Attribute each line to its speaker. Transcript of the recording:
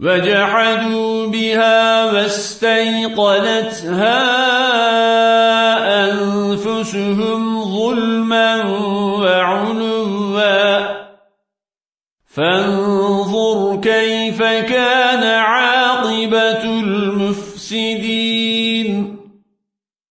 Speaker 1: وجحدوا بها واستيقنتها أنفسهم ظلما وعنوا فانظر كيف كان عاقبة المفسدين.